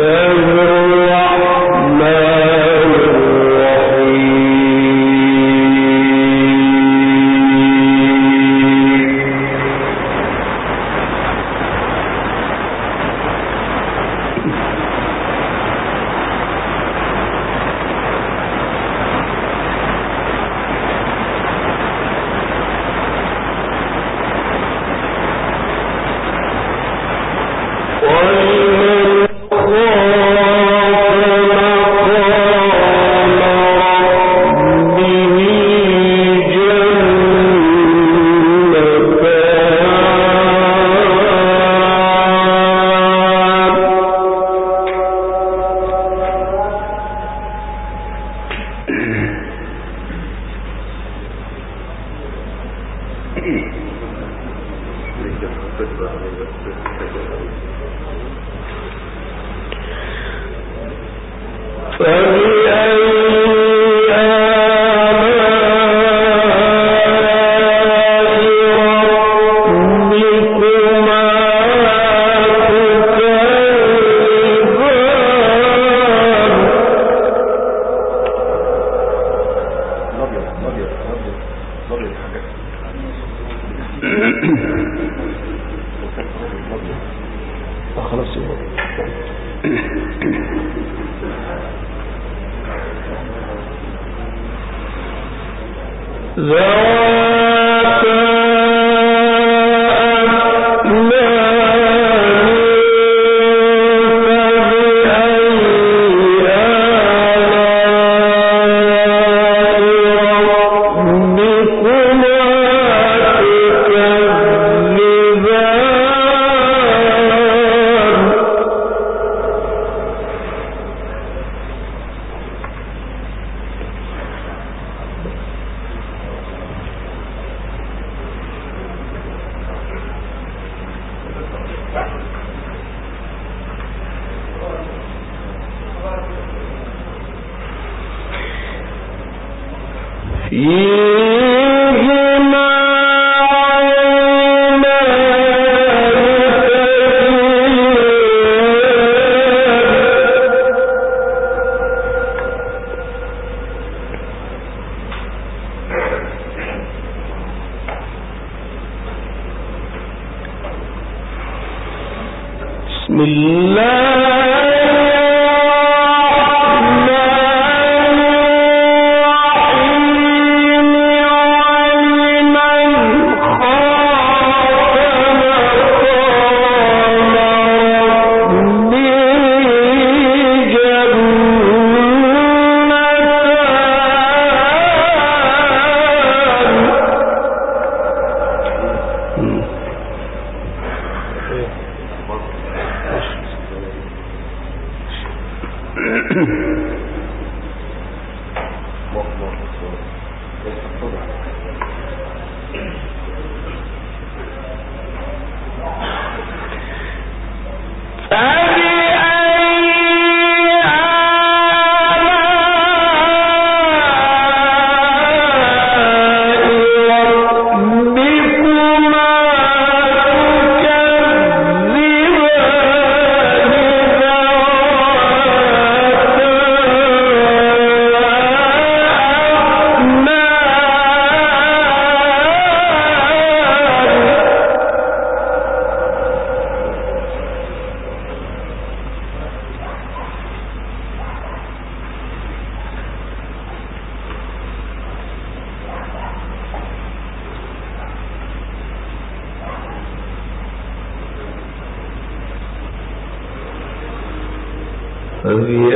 الله will ایک ہفتوں بعد فبأي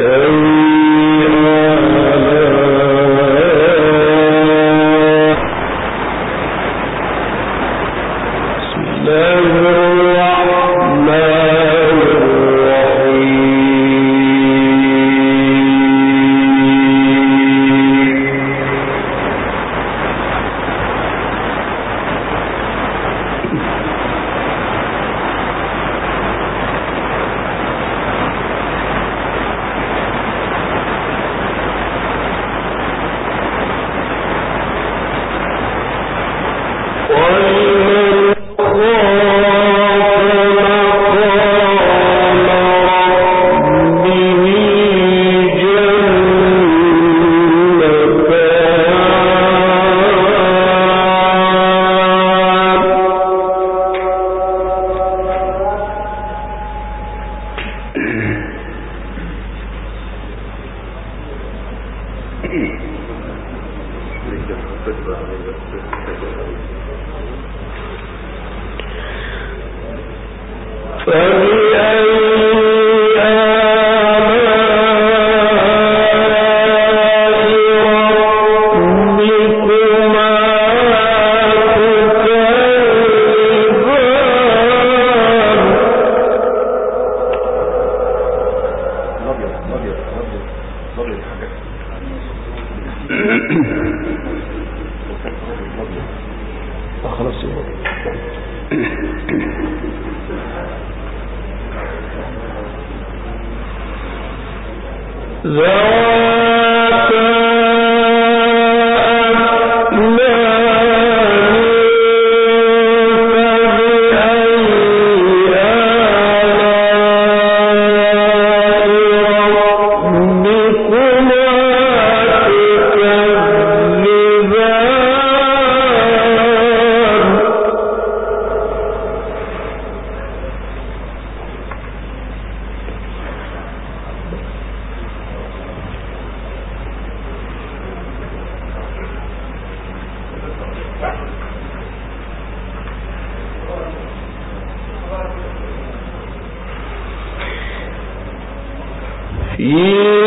زوال Yeah.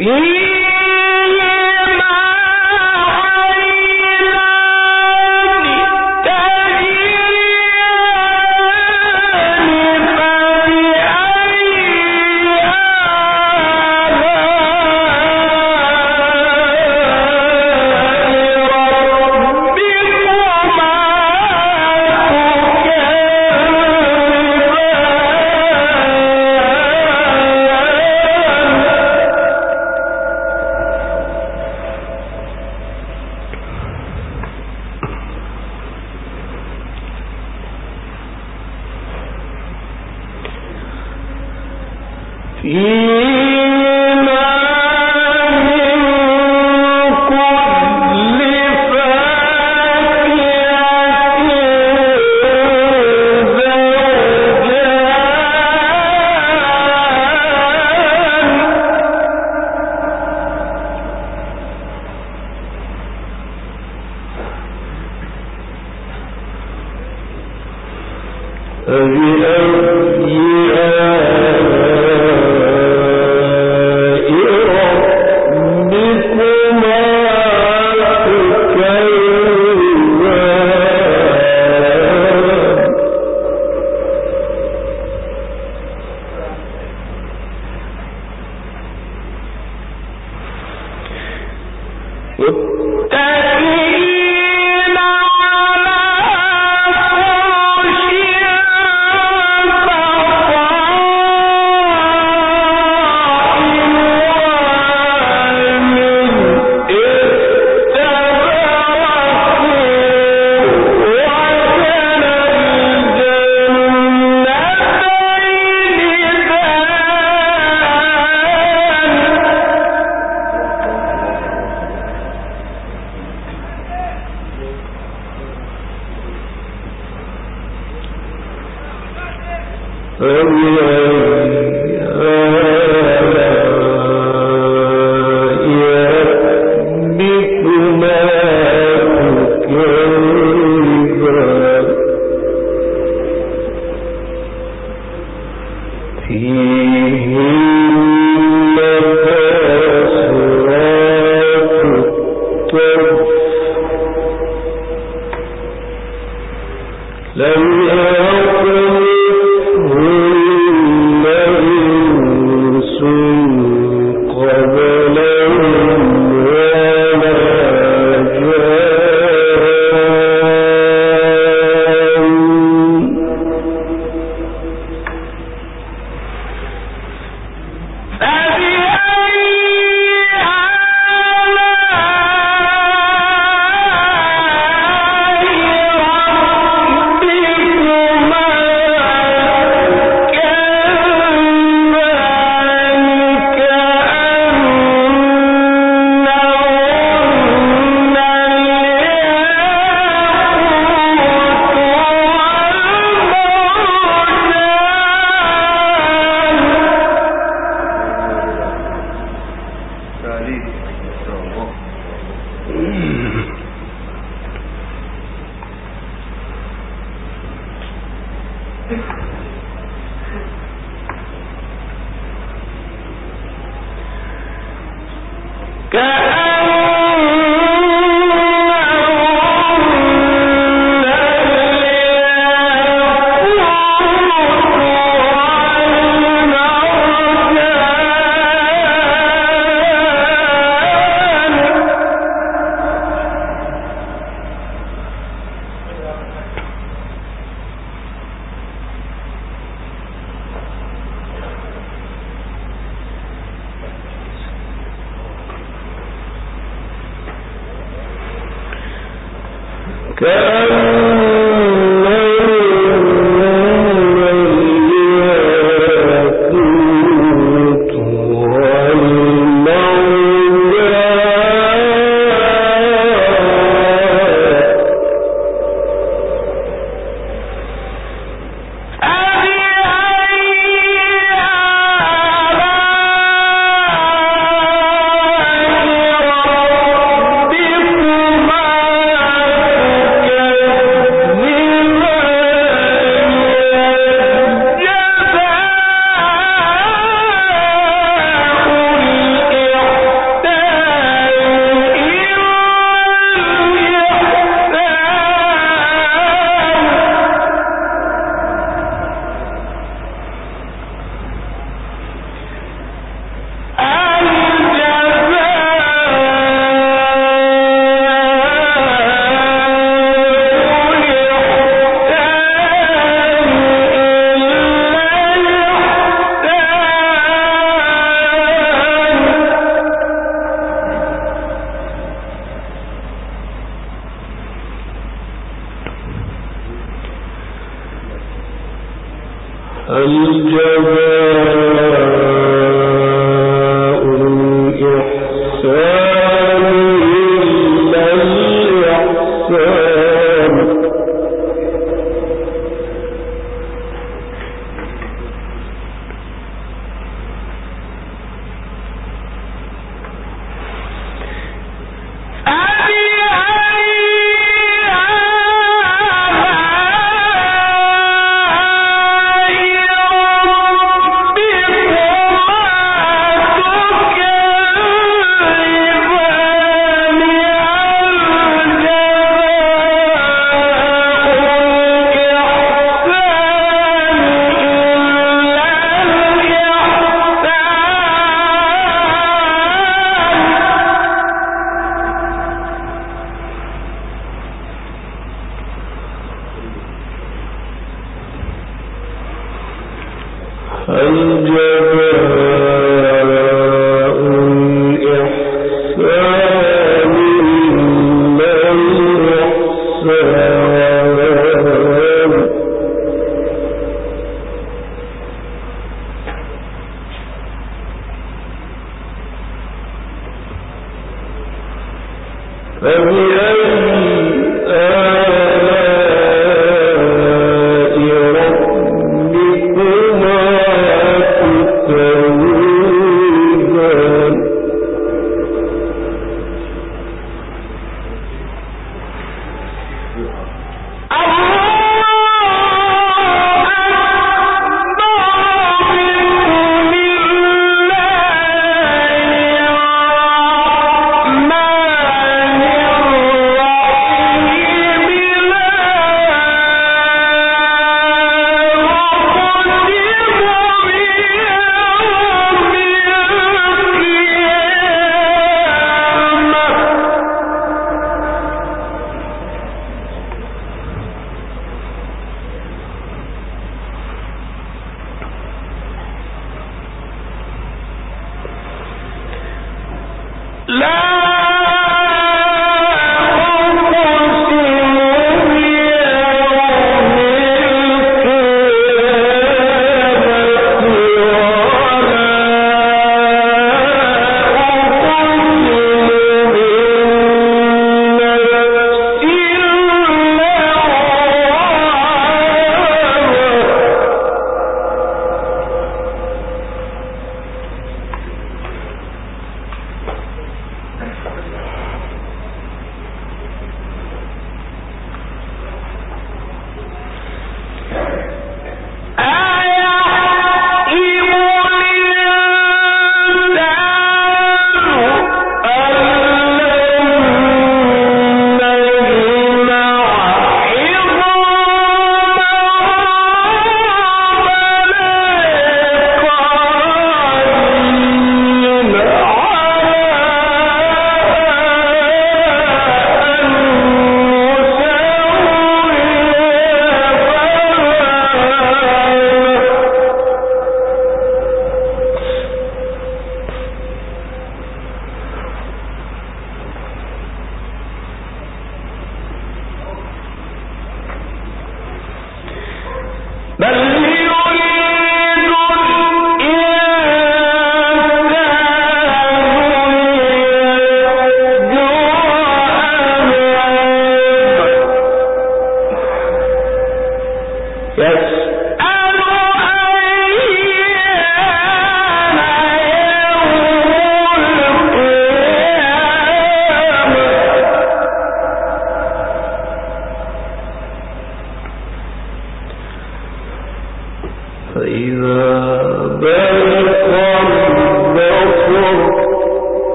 فِي Good.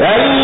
كلا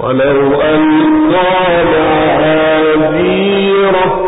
ولو أن قال معاذيره